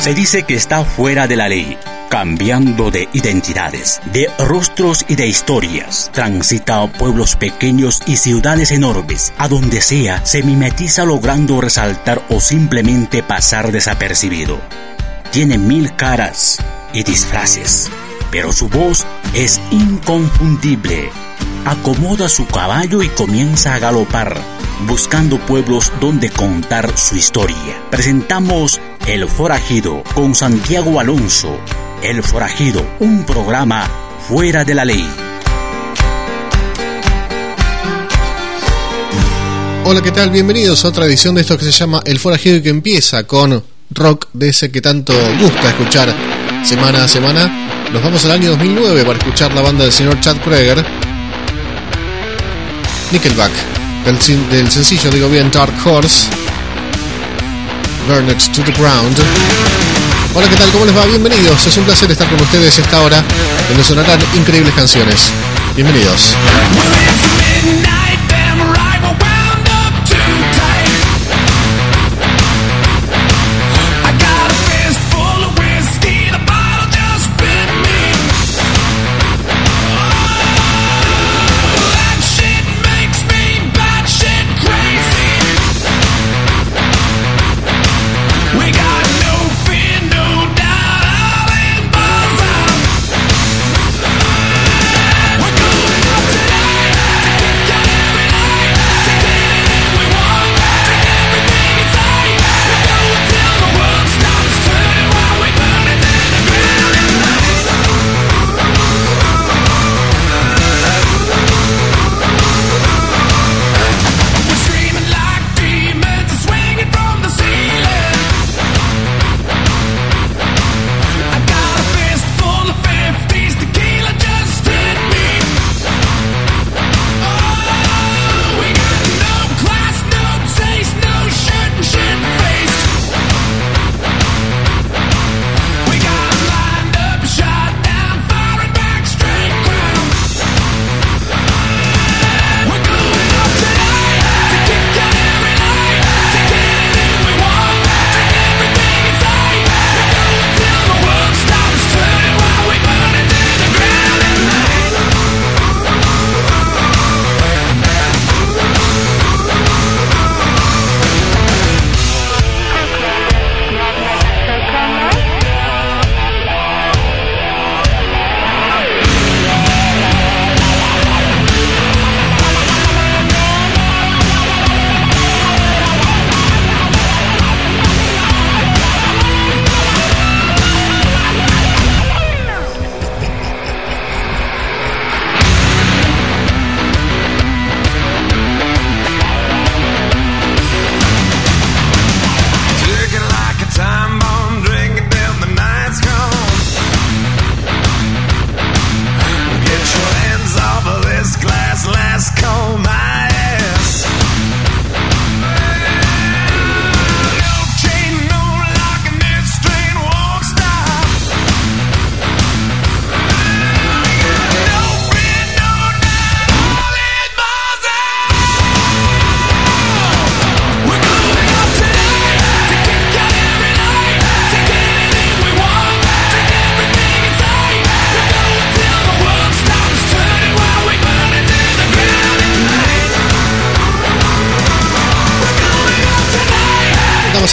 Se dice que está fuera de la ley, cambiando de identidades, de rostros y de historias. Transita pueblos pequeños y ciudades enormes. A donde sea, se mimetiza logrando resaltar o simplemente pasar desapercibido. Tiene mil caras y disfraces, pero su voz es inconfundible. Acomoda su caballo y comienza a galopar, buscando pueblos donde contar su historia. Presentamos El Forajido con Santiago Alonso. El Forajido, un programa fuera de la ley. Hola, ¿qué tal? Bienvenidos a otra edición de esto que se llama El Forajido y que empieza con rock de ese que tanto gusta escuchar semana a semana. Nos vamos al año 2009 para escuchar la banda del señor Chad Kroeger, Nickelback, del, sencillo, digo bien, Dark Horse, Burn It to the Ground. Hola, ¿qué tal? ¿Cómo les va? Bienvenidos. Es un placer estar con ustedes esta hora, donde sonarán increíbles canciones. Bienvenidos.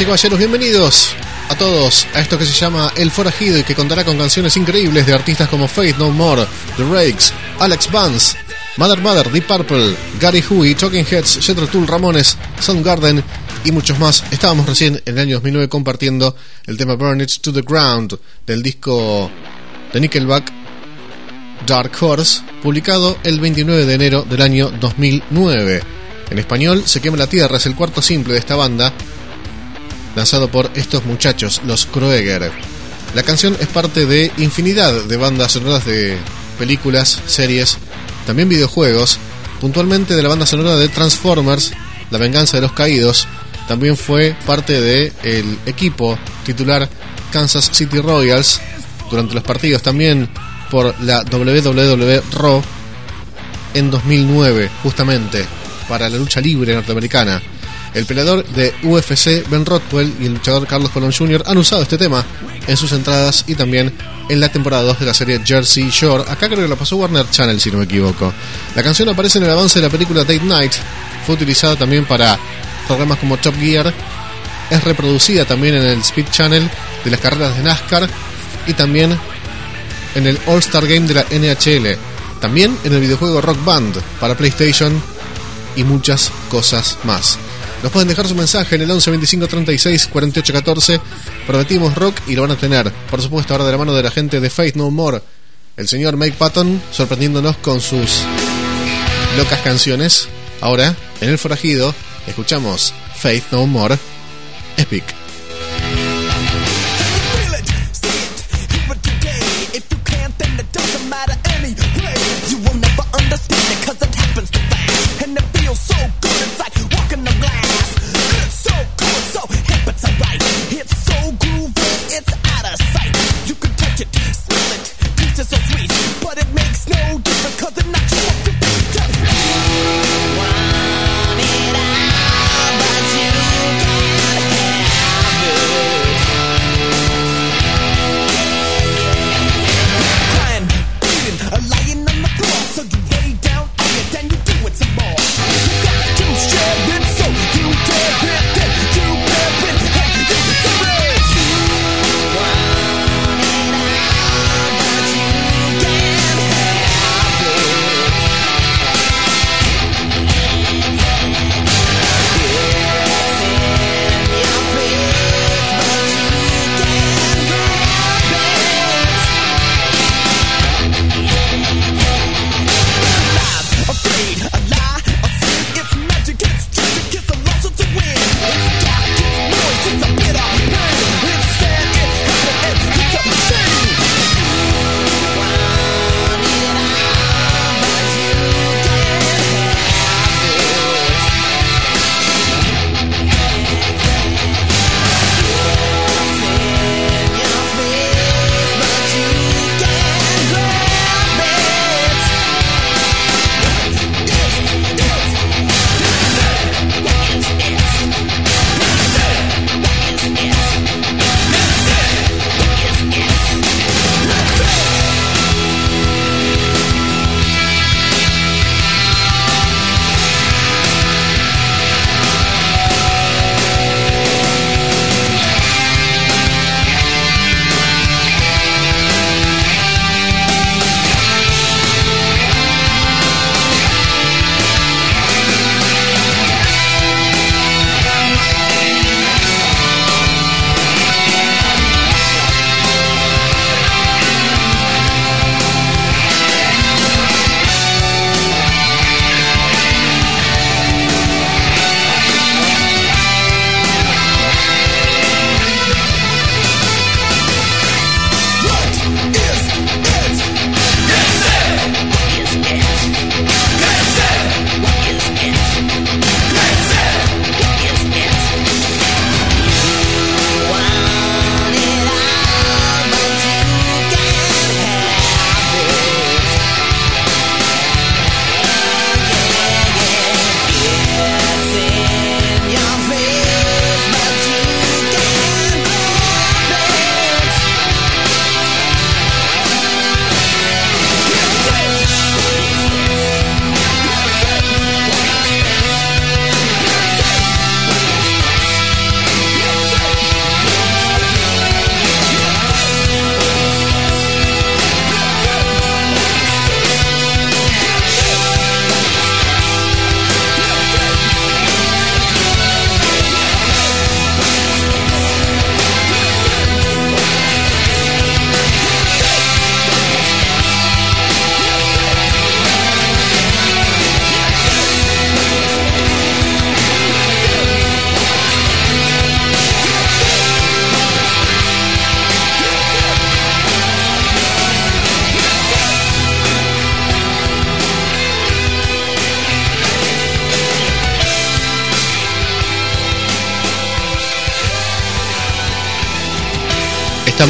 Caballeros, bienvenidos a todos a esto que se llama El Forajido y que contará con canciones increíbles de artistas como Faith No More, The Rakes, Alex Vance, Mother Mother, Deep Purple, Gary Huey, Talking Heads, Jethro Tull, Ramones, Soundgarden y muchos más. Estábamos recién en el año 2009 compartiendo el tema Burn It to the Ground del disco de Nickelback Dark Horse, publicado el 29 de enero del año 2009. En español, Se quema la tierra es el cuarto simple de esta banda lanzado por estos muchachos, los Kroeger. La canción es parte de infinidad de bandas sonoras de películas, series, también videojuegos, puntualmente de la banda sonora de Transformers, La venganza de los caídos, también fue parte del el equipo titular Kansas City Royals durante los partidos también por la WWE Raw en 2009, justamente para la lucha libre norteamericana. El peleador de UFC Ben Rothwell y el luchador Carlos Colón Jr. han usado este tema en sus entradas y también en la temporada 2 de la serie Jersey Shore. Acá creo que lo pasó Warner Channel, si no me equivoco. La canción aparece en el avance de la película Date Night. Fue utilizada también para programas como Top Gear. Es reproducida también en el Speed Channel de las carreras de NASCAR y también en el All Star Game de la NHL. También en el videojuego Rock Band para PlayStation y muchas cosas más. Nos pueden dejar su mensaje en el 11 25 36 48 14. Prometimos rock y lo van a tener. Por supuesto, ahora de la mano de la gente de Faith No More. El señor Mike Patton sorprendiéndonos con sus locas canciones. Ahora, en el forajido, escuchamos Faith No More. Epic.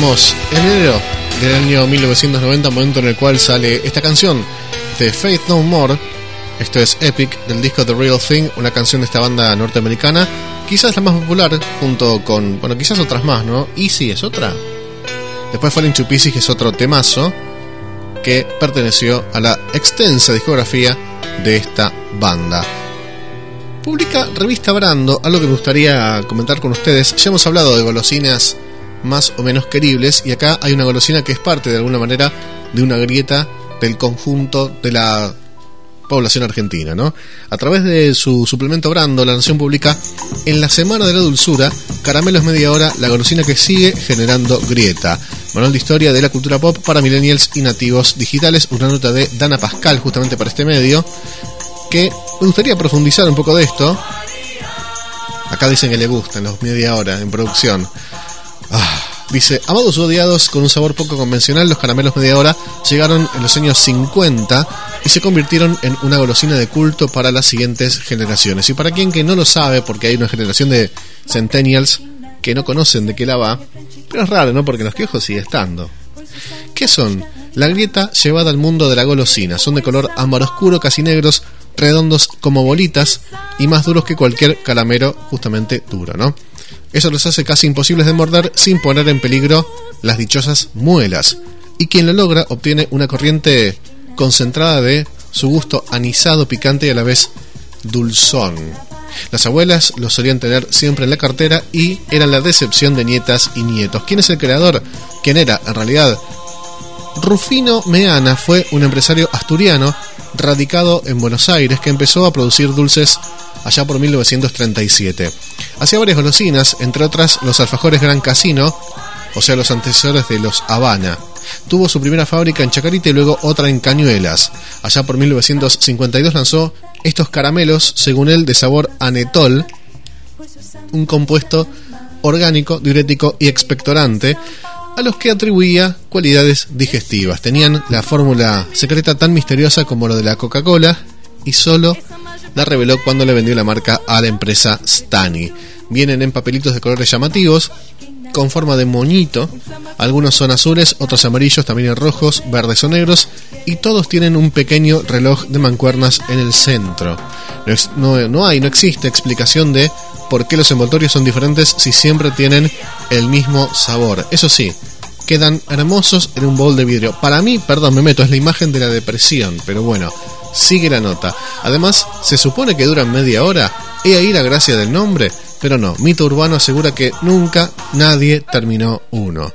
En enero del año 1990, momento en el cual sale esta canción de Faith No More, Esto es Epic del disco The Real Thing, una canción de esta banda norteamericana, quizás la más popular, junto con, bueno, quizás otras más, ¿no? Easy es otra. Después Falling to Pieces, que es otro temazo, que perteneció a la extensa discografía de esta banda. Publica Revista Brando, algo que me gustaría comentar con ustedes. Ya hemos hablado de golosinas más o menos queribles y acá hay una golosina que es parte de alguna manera de una grieta del conjunto de la población argentina, ¿no? A través de su suplemento Brando, La Nación publica en la Semana de la Dulzura, Caramelos Media Hora, la golosina que sigue generando grieta. Manual de historia de la cultura pop para millennials y nativos digitales, una nota de Dana Pascal justamente para este medio, que me gustaría profundizar un poco de esto. Acá dicen que le gustan los media hora en producción. Ah, dice, amados odiados con un sabor poco convencional, los caramelos media hora llegaron en los años 50 y se convirtieron en una golosina de culto para las siguientes generaciones. Y para quien que no lo sabe, porque hay una generación de centennials que no conocen de qué la va, pero es raro, ¿no? Porque los quejos sigue estando. ¿Qué son? La grieta llevada al mundo de la golosina. Son de color ámbar oscuro, casi negros, redondos como bolitas y más duros que cualquier caramelo justamente duro, ¿no? Eso los hace casi imposibles de morder sin poner en peligro las dichosas muelas. Y quien lo logra obtiene una corriente concentrada de su gusto anisado, picante y a la vez dulzón. Las abuelas lo solían tener siempre en la cartera y eran la decepción de nietas y nietos. ¿Quién es el creador? ¿Quién era? En realidad, Rufino Meana fue un empresario asturiano radicado en Buenos Aires que empezó a producir dulces allá por 1937. Hacía varias golosinas, entre otras los alfajores Gran Casino, o sea, los antecesores de los Habana. Tuvo su primera fábrica en Chacarita y luego otra en Cañuelas. Allá por 1952 lanzó estos caramelos, según él, de sabor anetol, un compuesto orgánico, diurético y expectorante, a los que atribuía cualidades digestivas. Tenían la fórmula secreta tan misteriosa como lo de la Coca-Cola y solo la reveló cuando le vendió la marca a la empresa Stani. Vienen en papelitos de colores llamativos, con forma de moñito. Algunos son azules, otros amarillos, también rojos, verdes o negros, y todos tienen un pequeño reloj de mancuernas en el centro. No, no, hay, no existe explicación de por qué los envoltorios son diferentes si siempre tienen el mismo sabor. Eso sí, quedan hermosos en un bol de vidrio. Para mí, perdón, me meto, es la imagen de la depresión, pero bueno, sigue la nota. Además, se supone que duran media hora. He ahí la gracia del nombre, pero no, mito urbano asegura que nunca nadie terminó uno.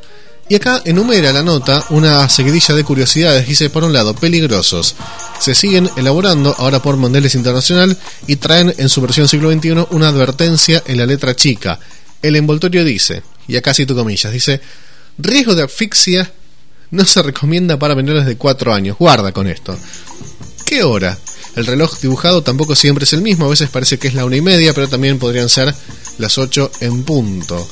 Y acá enumera la nota una seguidilla de curiosidades. Dice, por un lado, peligrosos. Se siguen elaborando ahora por Mondeles Internacional y traen en su versión siglo XXI una advertencia en la letra chica. El envoltorio dice, y acá cito comillas, dice, riesgo de asfixia no se recomienda para menores de 4 años. Guarda con esto. ¿Qué hora? El reloj dibujado tampoco siempre es el mismo, a veces parece que es la una y media, pero también podrían ser las 8 en punto.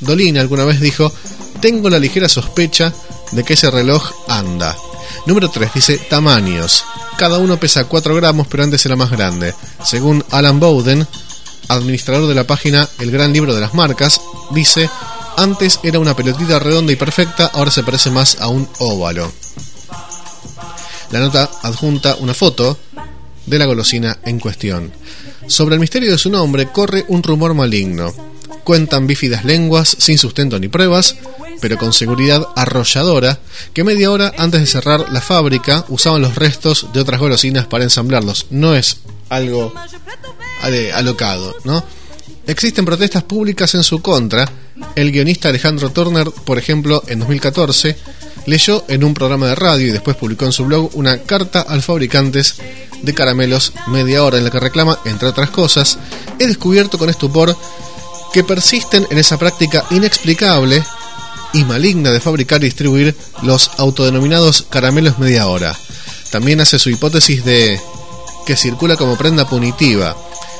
Dolina alguna vez dijo, tengo la ligera sospecha de que ese reloj anda. Número 3 dice tamaños. Cada uno pesa 4 gramos, pero antes era más grande. Según Alan Bowden, administrador de la página El Gran Libro de las Marcas, dice, antes era una pelotita redonda y perfecta, ahora se parece más a un óvalo. La nota adjunta una foto de la golosina en cuestión. Sobre el misterio de su nombre corre un rumor maligno. Cuentan bífidas lenguas, sin sustento ni pruebas, pero con seguridad arrolladora, que media hora antes de cerrar la fábrica usaban los restos de otras golosinas para ensamblarlos. No es algo alocado, ¿no? Existen protestas públicas en su contra. El guionista Alejandro Turner, por ejemplo, en 2014, leyó en un programa de radio y después publicó en su blog una carta al fabricantes de caramelos media hora en la que reclama, entre otras cosas, he descubierto con estupor que persisten en esa práctica inexplicable y maligna de fabricar y distribuir los autodenominados caramelos media hora. También hace su hipótesis de que circula como prenda punitiva.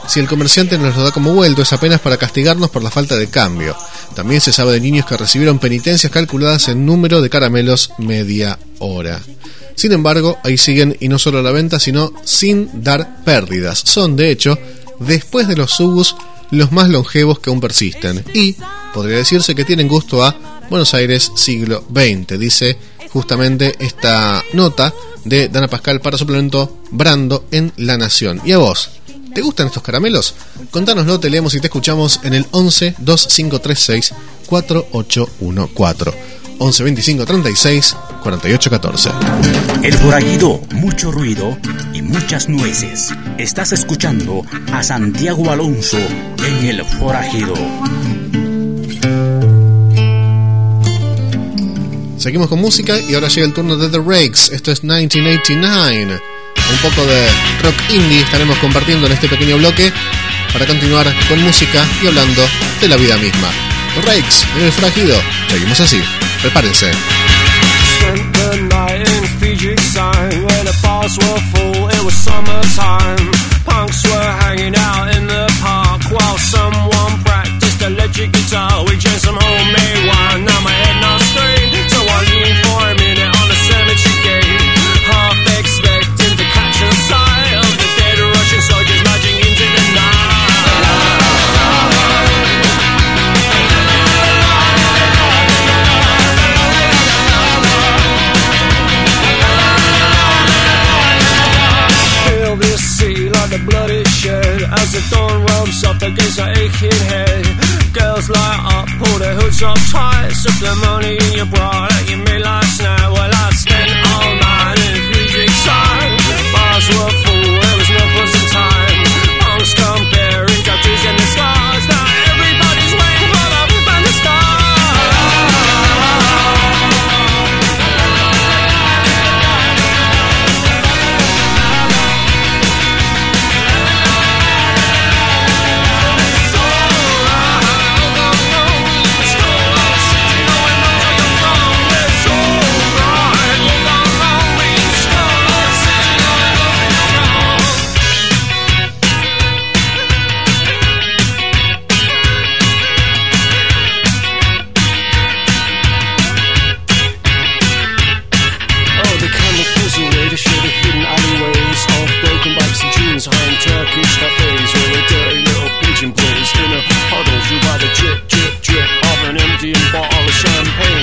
Si el comerciante nos lo da como vuelto es apenas para castigarnos por la falta de cambio. También se sabe de niños que recibieron penitencias calculadas en número de caramelos media hora. Sin embargo, ahí siguen y no solo a la venta, sino sin dar pérdidas. Son, de hecho, después de los subus, los más longevos que aún persisten. Y podría decirse que tienen gusto a Buenos Aires siglo XX, dice justamente esta nota de Dana Pascal para suplemento Brando en La Nación. ¿Y a vos? ¿Te gustan estos caramelos? Contánoslo, te leemos y te escuchamos en el 11 2536 4814. 11 25 36 48 14. El forajido, mucho ruido y muchas nueces. Estás escuchando a Santiago Alonso en El Forajido. Seguimos con música y ahora llega el turno de The Rakes. Esto es 1989. Un poco de rock indie estaremos compartiendo en este pequeño bloque para continuar con música y hablando de la vida misma. Rakes en el frágido. Seguimos así. Prepárense. your toys, money in your bra that you made last night. campaign.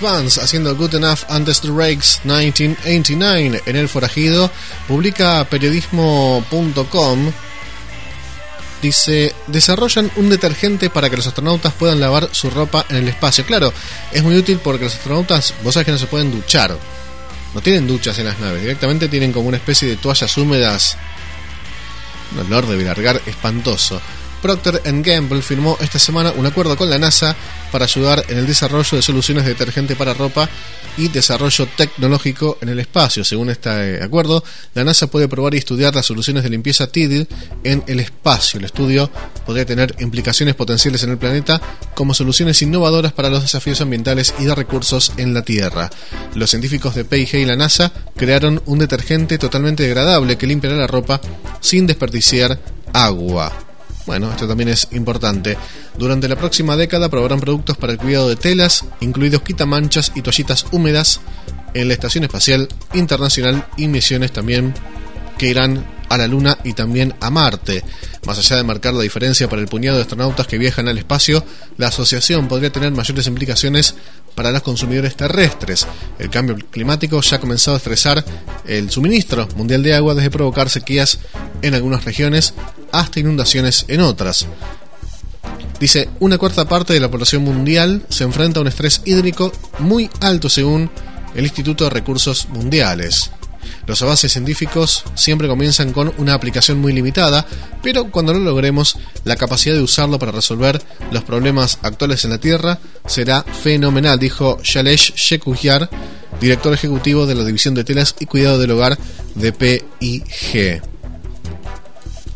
Vance haciendo Good Enough Antes the Rakes 1989 en El Forajido. Publica periodismo.com. Dice, desarrollan un detergente para que los astronautas puedan lavar su ropa en el espacio. Claro, es muy útil porque los astronautas, vos sabés que no se pueden duchar. No tienen duchas en las naves, directamente tienen como una especie de toallas húmedas. Un olor de largar espantoso. Procter Gamble firmó esta semana un acuerdo con la NASA para ayudar en el desarrollo de soluciones de detergente para ropa y desarrollo tecnológico en el espacio. Según este acuerdo, la NASA puede probar y estudiar las soluciones de limpieza TIDIL en el espacio. El estudio podría tener implicaciones potenciales en el planeta como soluciones innovadoras para los desafíos ambientales y de recursos en la Tierra. Los científicos de P&G y la NASA crearon un detergente totalmente degradable que limpiará la ropa sin desperdiciar agua. Bueno, esto también es importante. Durante la próxima década probarán productos para el cuidado de telas, incluidos quitamanchas y toallitas húmedas, en la Estación Espacial Internacional y misiones también que irán a la Luna y también a Marte. Más allá de marcar la diferencia para el puñado de astronautas que viajan al espacio, la asociación podría tener mayores implicaciones para los consumidores terrestres. El cambio climático ya ha comenzado a estresar el suministro mundial de agua desde provocar sequías en algunas regiones hasta inundaciones en otras. Dice, una cuarta parte de la población mundial se enfrenta a un estrés hídrico muy alto según el Instituto de Recursos Mundiales. Los avances científicos siempre comienzan con una aplicación muy limitada, pero cuando lo logremos, la capacidad de usarlo para resolver los problemas actuales en la Tierra será fenomenal, dijo Shalesh Shekuhyar, director ejecutivo de la División de Telas y Cuidado del Hogar de PIG.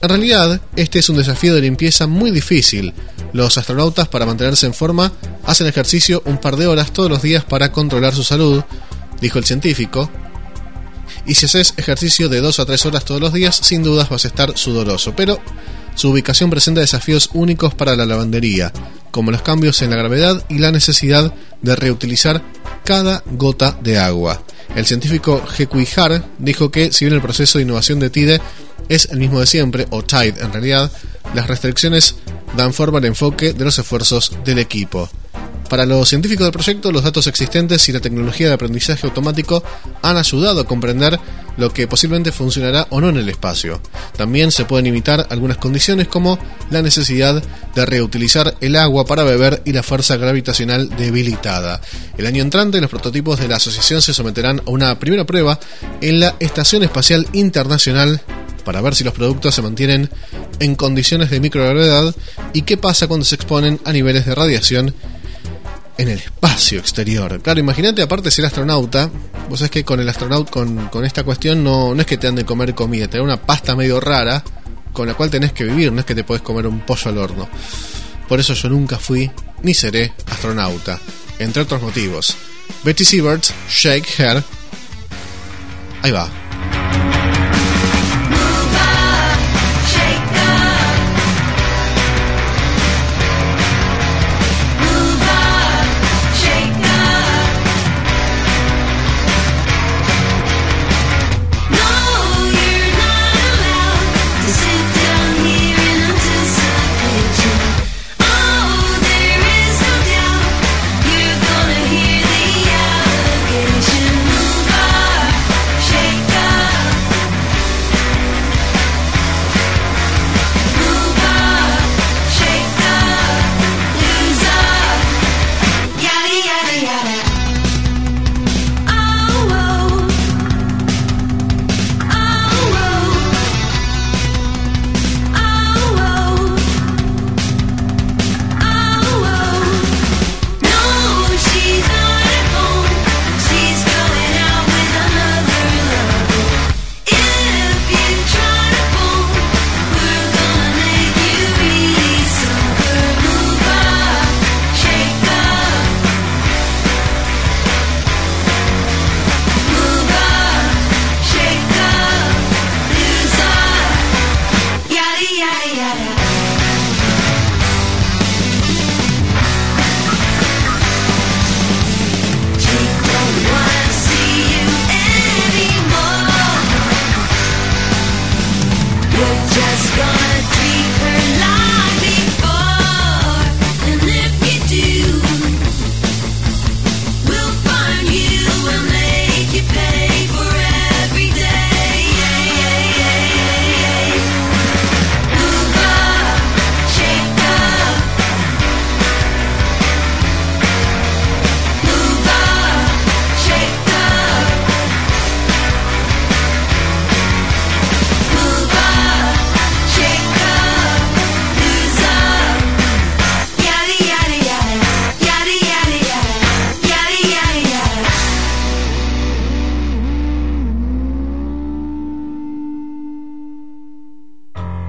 En realidad, este es un desafío de limpieza muy difícil. Los astronautas, para mantenerse en forma, hacen ejercicio un par de horas todos los días para controlar su salud, dijo el científico, y si haces ejercicio de 2 a 3 horas todos los días, sin dudas vas a estar sudoroso, pero su ubicación presenta desafíos únicos para la lavandería, como los cambios en la gravedad y la necesidad de reutilizar cada gota de agua. El científico Hekuihar dijo que, si bien el proceso de innovación de TIDE es el mismo de siempre, o TIDE en realidad, las restricciones dan forma al enfoque de los esfuerzos del equipo. Para los científicos del proyecto, los datos existentes y la tecnología de aprendizaje automático han ayudado a comprender lo que posiblemente funcionará o no en el espacio. También se pueden imitar algunas condiciones como la necesidad de reutilizar el agua para beber y la fuerza gravitacional debilitada. El año entrante, los prototipos de la asociación se someterán a una primera prueba en la Estación Espacial Internacional para ver si los productos se mantienen en condiciones de microgravedad y qué pasa cuando se exponen a niveles de radiación en el espacio exterior. Claro, imagínate aparte ser astronauta, vos sabés que con el astronauta, con, esta cuestión no, no es que te han de comer comida, te da una pasta medio rara con la cual tenés que vivir, no es que te puedes comer un pollo al horno. Por eso yo nunca fui ni seré astronauta, entre otros motivos. Betty Siebert, Shake Her. Ahí va.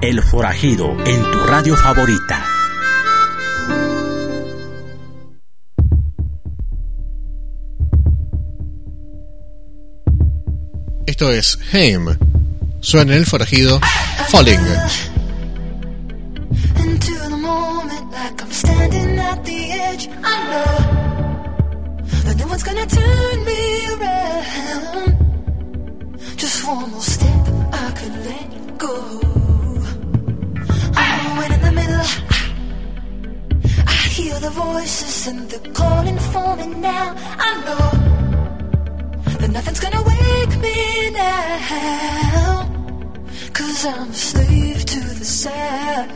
El Forajido en tu radio favorita. Esto es Haim. Suena el forajido Falling. Voices and they're calling for me now. I know that nothing's gonna wake me now. Cause I'm a slave to the sound.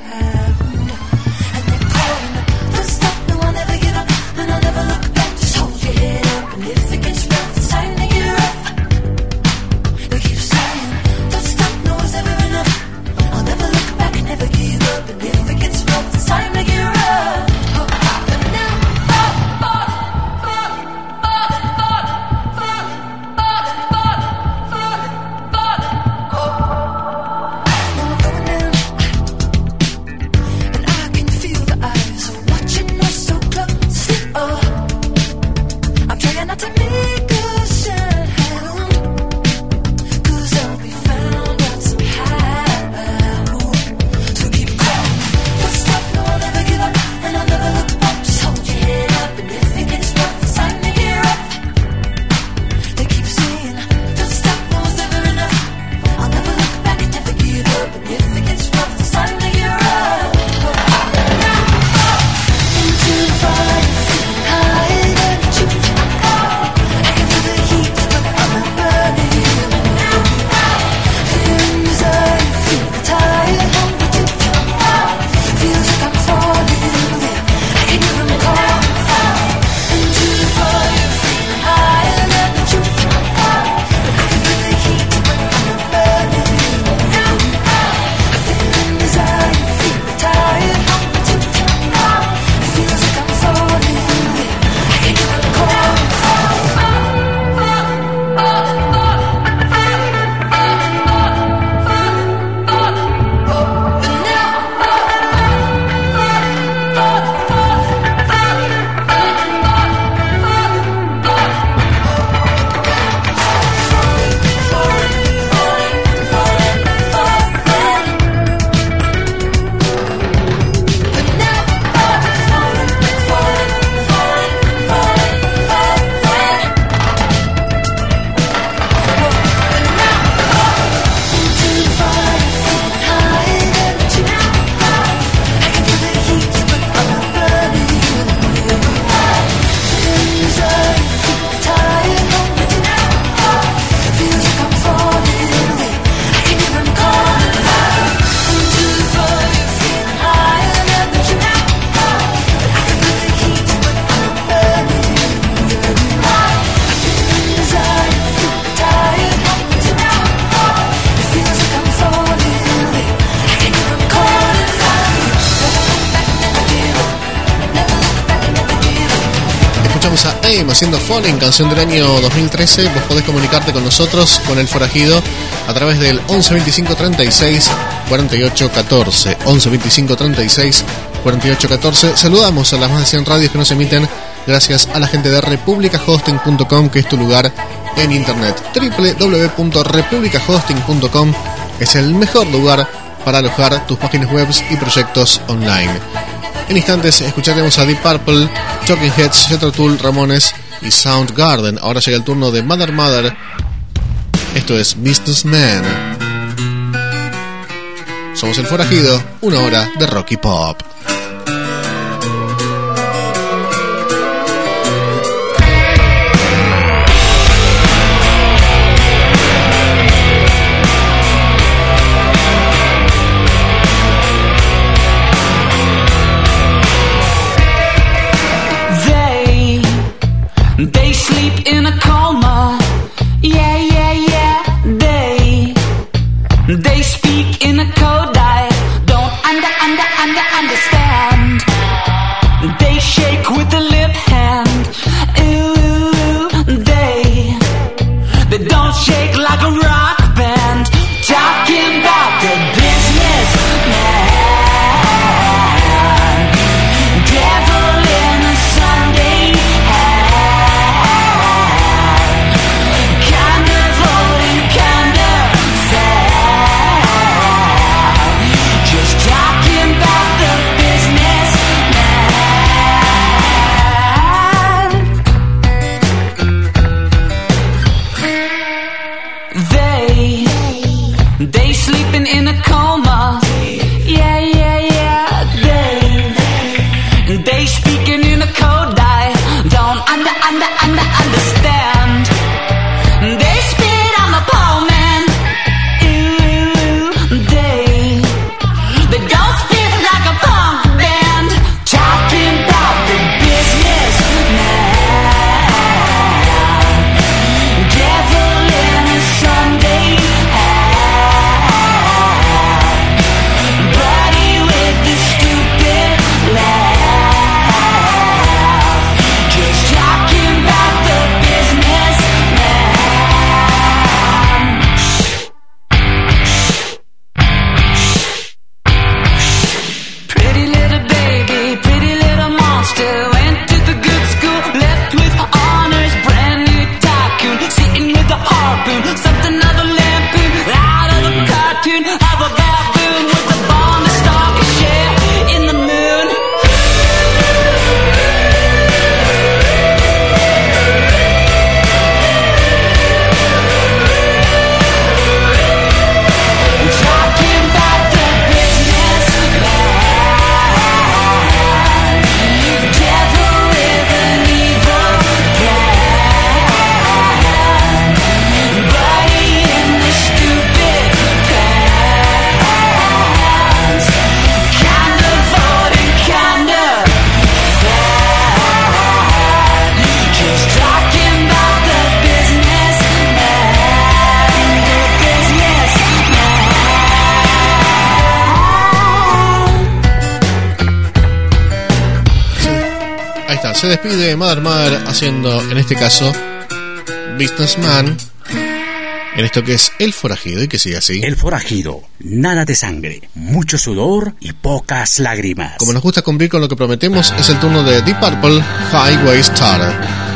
And they're calling, don't stop, no, I'll never give up, and I'll never look back. Just hold your head up, and if it gets rough, haciendo Falling, canción del año 2013. Vos podés comunicarte con nosotros, con el forajido, a través del 11 25 36 48 14. 11 25 36 48 14. Saludamos a las más de 100 radios que nos emiten gracias a la gente de republicahosting.com, que es tu lugar en internet. www.republicahosting.com es el mejor lugar para alojar tus páginas web y proyectos online. En instantes escucharemos a Deep Purple, Talking Heads, Jethro Tull, Ramones y Soundgarden. Ahora llega el turno de Mother Mother. Esto es Businessman. Somos el forajido, una hora de rock y pop. Se despide Mother Mother haciendo, en este caso, Businessman. En esto que es El Forajido y que sigue así. El Forajido, nada de sangre, mucho sudor y pocas lágrimas. Como nos gusta cumplir con lo que prometemos, es el turno de Deep Purple Highway Star.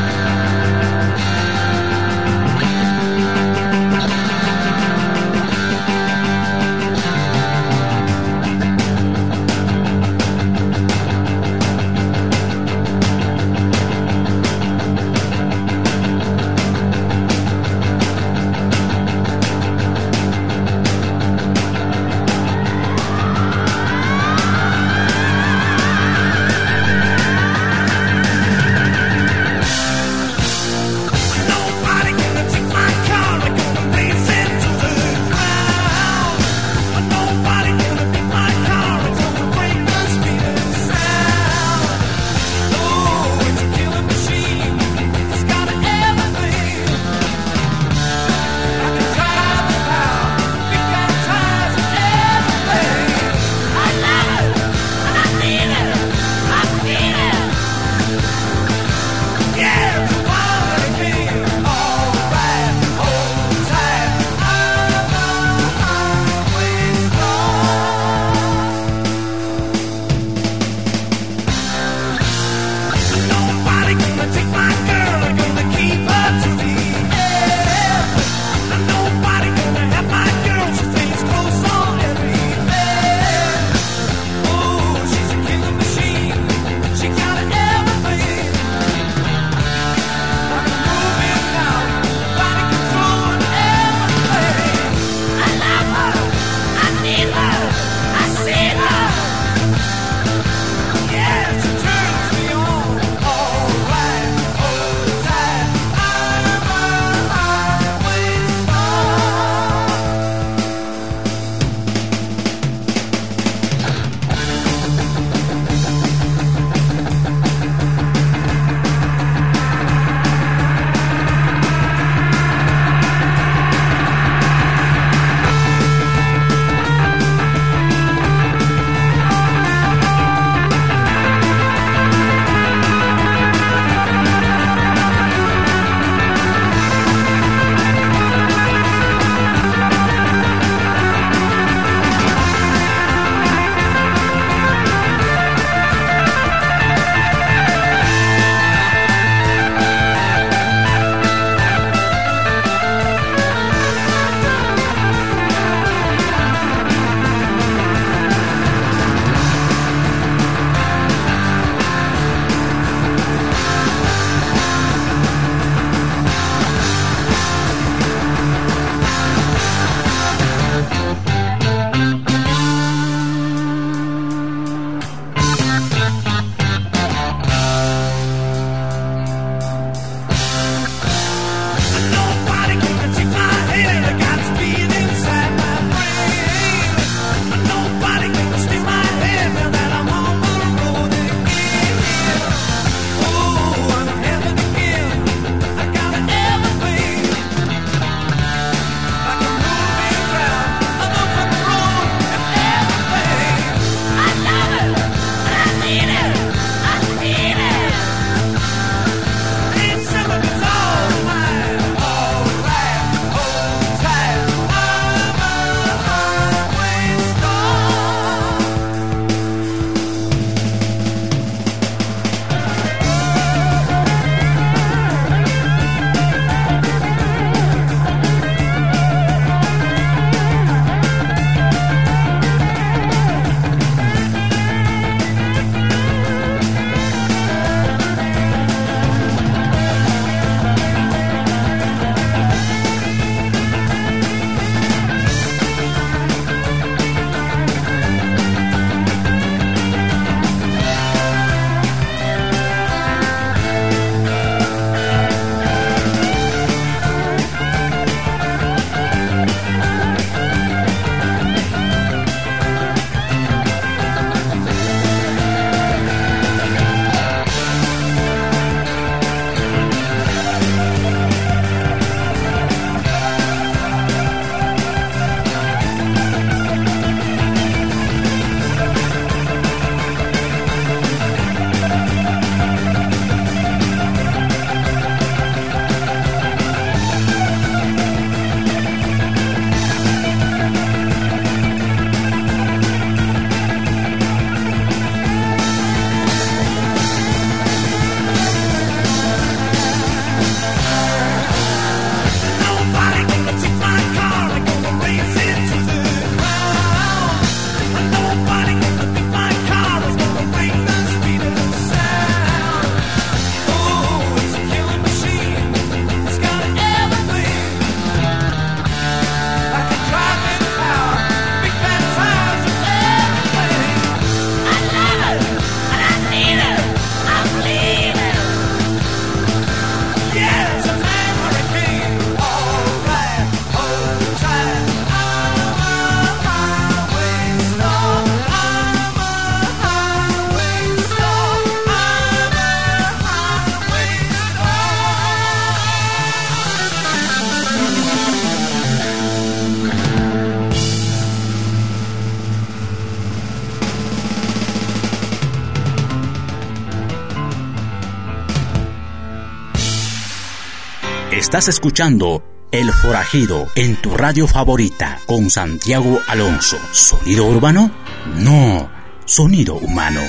Estás escuchando El Forajido en tu radio favorita con Santiago Alonso. ¿Sonido urbano? No, sonido humano.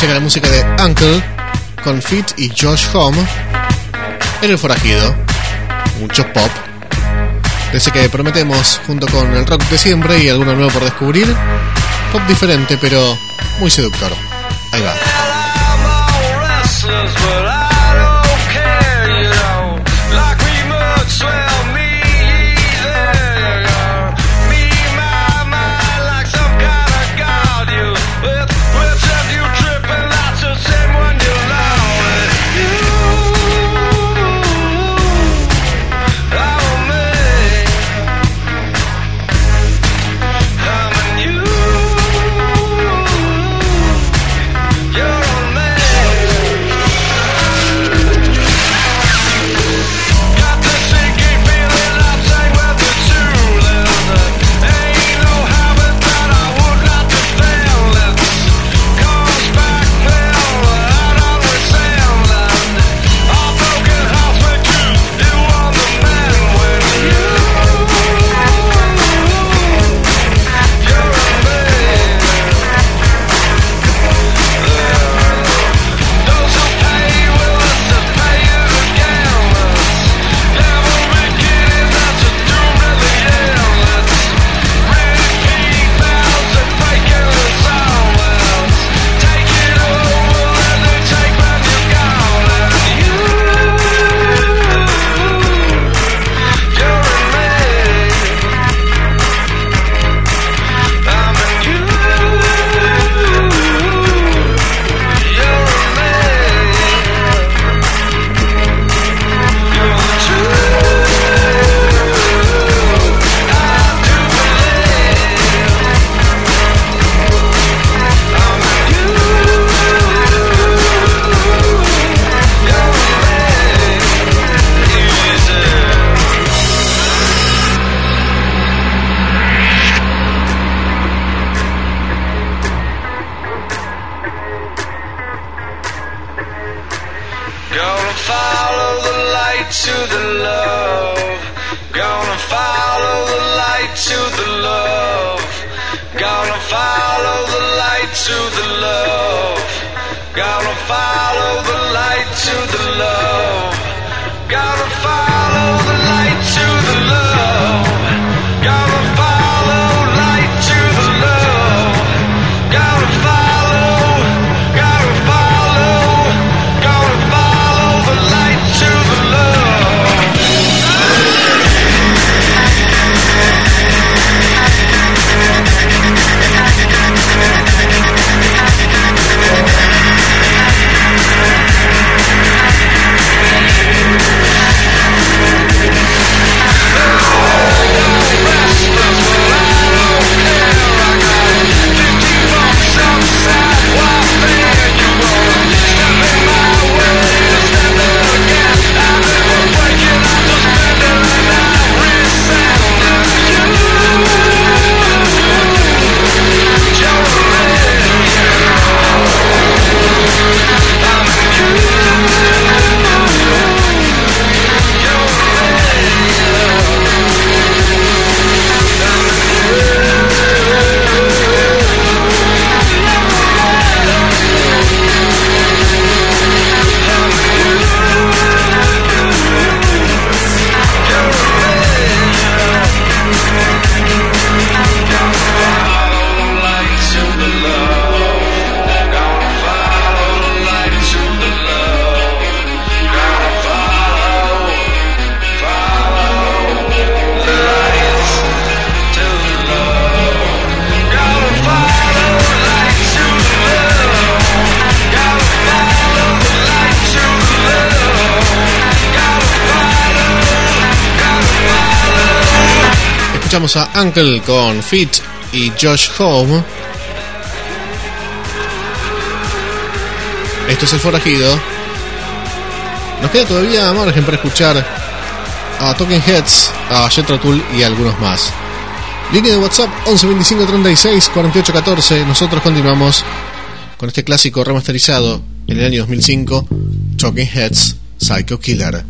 Llega la música de Uncle con Fit y Josh Home en el forajido. Mucho pop. Desde que prometemos, junto con el rock de siempre y alguno nuevo por descubrir, pop diferente pero muy seductor. Ahí va. A Uncle con Fit y Josh Home. Esto es el forajido. Nos queda todavía margen para escuchar a Talking Heads, a Jethro Tull y algunos más. Línea de WhatsApp 11 25 36 48 14. Nosotros continuamos con este clásico remasterizado en el año 2005, Talking Heads, Psycho Killer.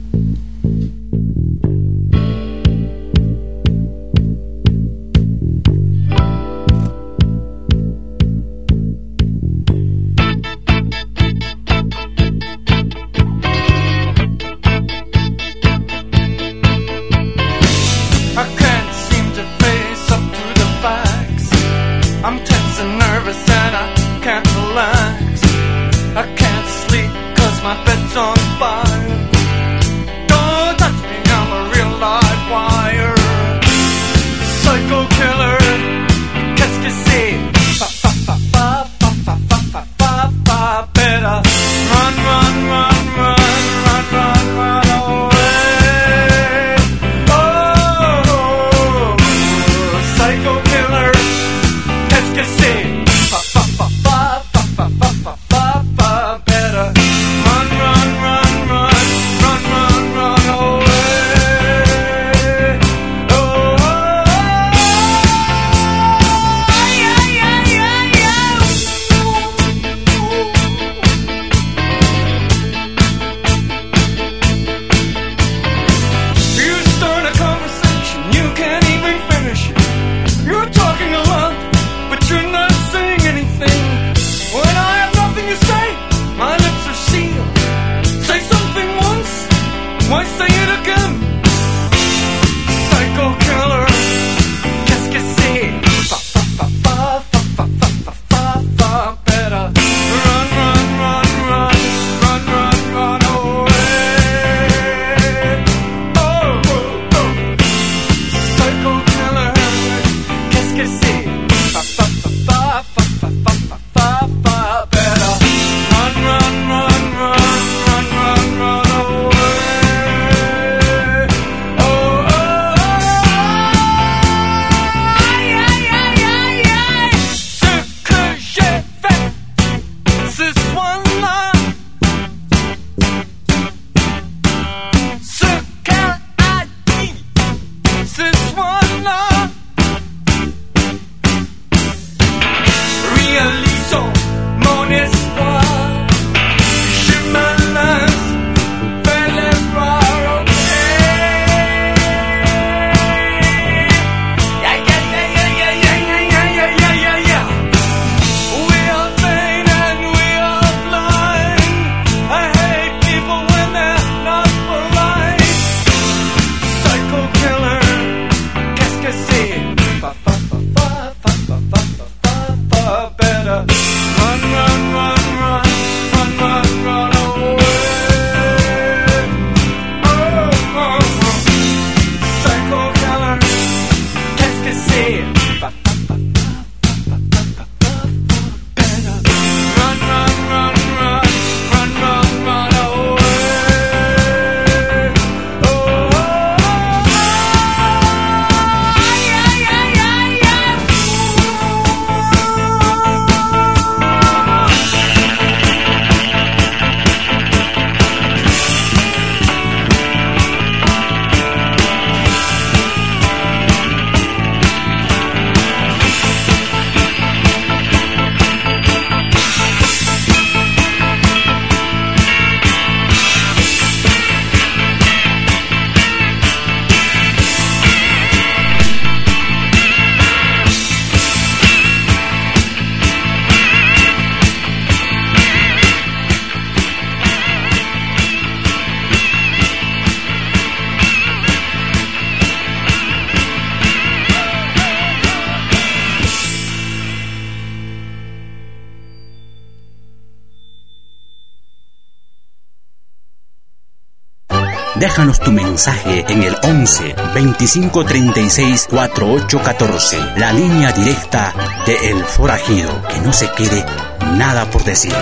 Tu mensaje en el 11 25 36 48 14, la línea directa de El Forajido. Que no se quede nada por decir.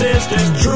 sisters.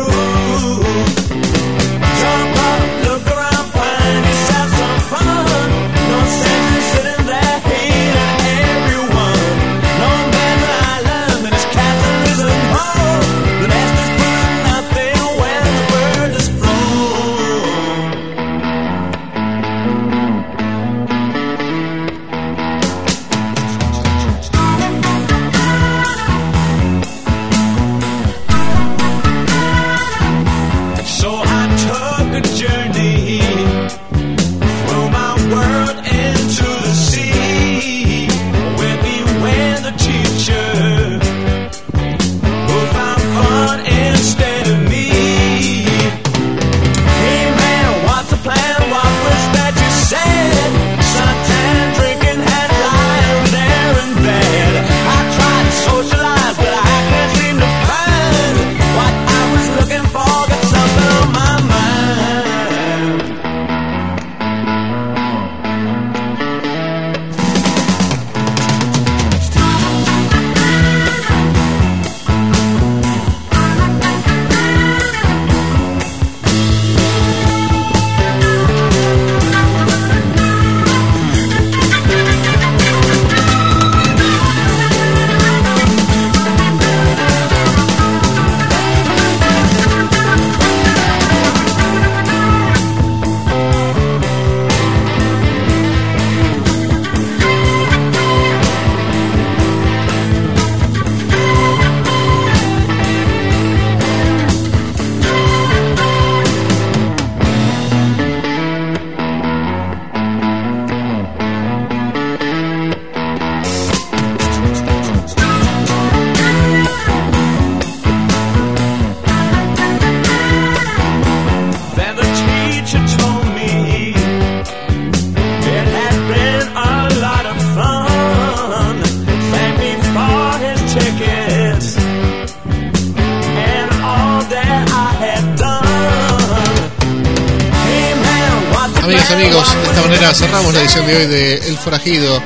De hoy de El Forajido.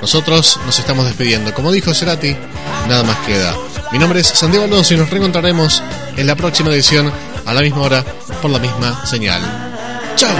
Nosotros nos estamos despidiendo. Como dijo Cerati, nada más queda. Mi nombre es Santiago Alonso y nos reencontraremos en la próxima edición a la misma hora por la misma señal. ¡Chao!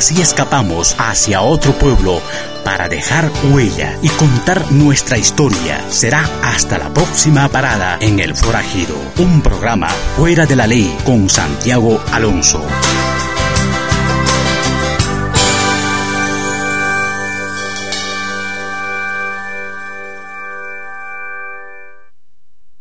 Así escapamos hacia otro pueblo para dejar huella y contar nuestra historia. Será hasta la próxima parada en El Forajido, un programa fuera de la ley con Santiago Alonso.